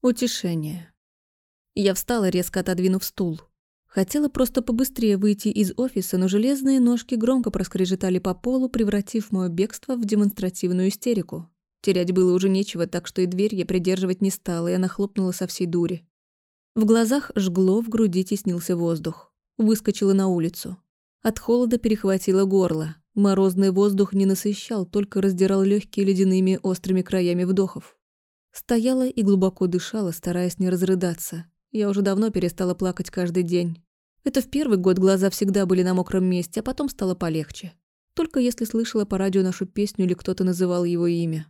Утешение. Я встала, резко отодвинув стул. Хотела просто побыстрее выйти из офиса, но железные ножки громко проскрежетали по полу, превратив мое бегство в демонстративную истерику. Терять было уже нечего, так что и дверь я придерживать не стала, и она хлопнула со всей дури. В глазах жгло, в груди теснился воздух. Выскочила на улицу. От холода перехватило горло. Морозный воздух не насыщал, только раздирал легкие ледяными острыми краями вдохов. Стояла и глубоко дышала, стараясь не разрыдаться. Я уже давно перестала плакать каждый день. Это в первый год глаза всегда были на мокром месте, а потом стало полегче. Только если слышала по радио нашу песню или кто-то называл его имя.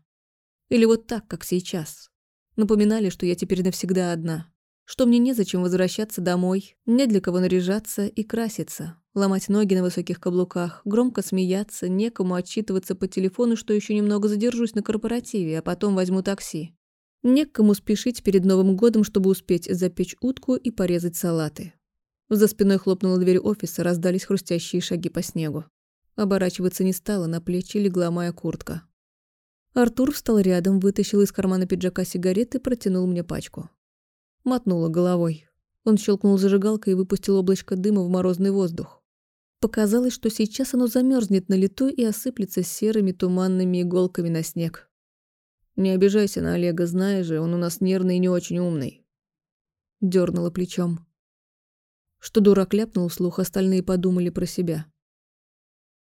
Или вот так, как сейчас. Напоминали, что я теперь навсегда одна. Что мне незачем возвращаться домой, не для кого наряжаться и краситься, ломать ноги на высоких каблуках, громко смеяться, некому отчитываться по телефону, что еще немного задержусь на корпоративе, а потом возьму такси. Некому спешить перед Новым годом, чтобы успеть запечь утку и порезать салаты. За спиной хлопнула дверь офиса, раздались хрустящие шаги по снегу. Оборачиваться не стала, на плечи легла моя куртка. Артур встал рядом, вытащил из кармана пиджака сигареты и протянул мне пачку. Мотнула головой. Он щелкнул зажигалкой и выпустил облачко дыма в морозный воздух. Показалось, что сейчас оно замерзнет на лету и осыплется серыми туманными иголками на снег. Не обижайся на Олега, знаешь же, он у нас нервный и не очень умный. Дёрнула плечом. Что дурак ляпнул вслух, остальные подумали про себя.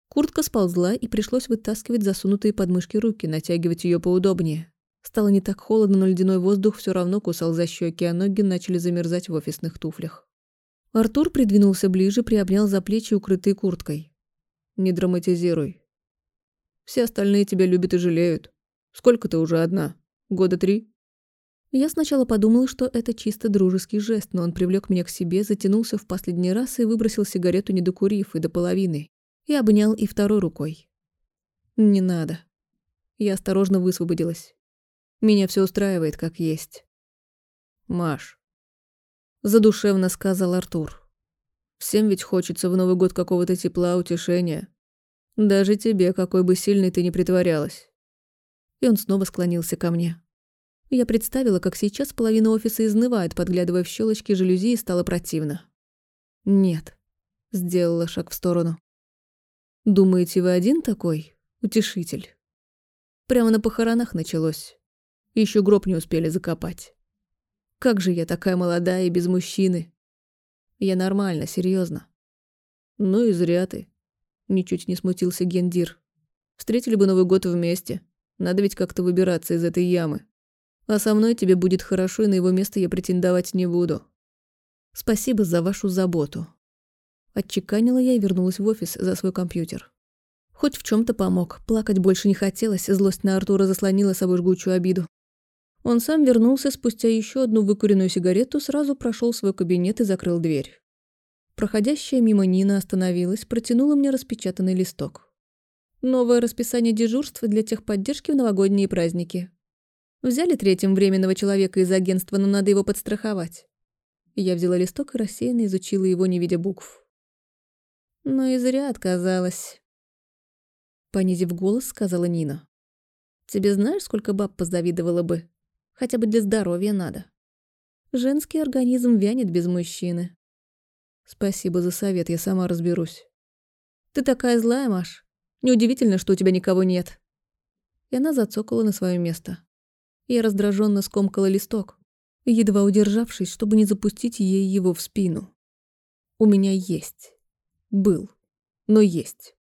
Куртка сползла, и пришлось вытаскивать засунутые подмышки руки, натягивать ее поудобнее. Стало не так холодно, но ледяной воздух все равно кусал за щеки, а ноги начали замерзать в офисных туфлях. Артур придвинулся ближе, приобнял за плечи, укрытые курткой. «Не драматизируй. Все остальные тебя любят и жалеют. Сколько ты уже одна? Года три?» Я сначала подумала, что это чисто дружеский жест, но он привлек меня к себе, затянулся в последний раз и выбросил сигарету, не докурив, и до половины. И обнял и второй рукой. «Не надо». Я осторожно высвободилась. Меня все устраивает, как есть. «Маш», — задушевно сказал Артур. «Всем ведь хочется в Новый год какого-то тепла, утешения. Даже тебе, какой бы сильной ты ни притворялась и он снова склонился ко мне. Я представила, как сейчас половина офиса изнывает, подглядывая в щелочки жалюзи, и стало противно. «Нет», — сделала шаг в сторону. «Думаете, вы один такой? Утешитель?» Прямо на похоронах началось. Еще гроб не успели закопать. Как же я такая молодая и без мужчины? Я нормально, серьезно. Ну и зря ты. Ничуть не смутился Гендир. Встретили бы Новый год вместе. Надо ведь как-то выбираться из этой ямы. А со мной тебе будет хорошо, и на его место я претендовать не буду. Спасибо за вашу заботу. Отчеканила я и вернулась в офис за свой компьютер. Хоть в чем то помог, плакать больше не хотелось, злость на Артура заслонила собой жгучую обиду. Он сам вернулся спустя еще одну выкуренную сигарету, сразу прошел свой кабинет и закрыл дверь. Проходящая мимо Нина остановилась, протянула мне распечатанный листок. Новое расписание дежурств для техподдержки в новогодние праздники. Взяли третьим временного человека из агентства, но надо его подстраховать. Я взяла листок и рассеянно изучила его, не видя букв. Но и зря отказалась. Понизив голос, сказала Нина. «Тебе знаешь, сколько баб позавидовала бы? Хотя бы для здоровья надо. Женский организм вянет без мужчины». «Спасибо за совет, я сама разберусь». «Ты такая злая, Маш. Неудивительно, что у тебя никого нет». И она зацокала на свое место. Я раздраженно скомкала листок, едва удержавшись, чтобы не запустить ей его в спину. «У меня есть. Был. Но есть.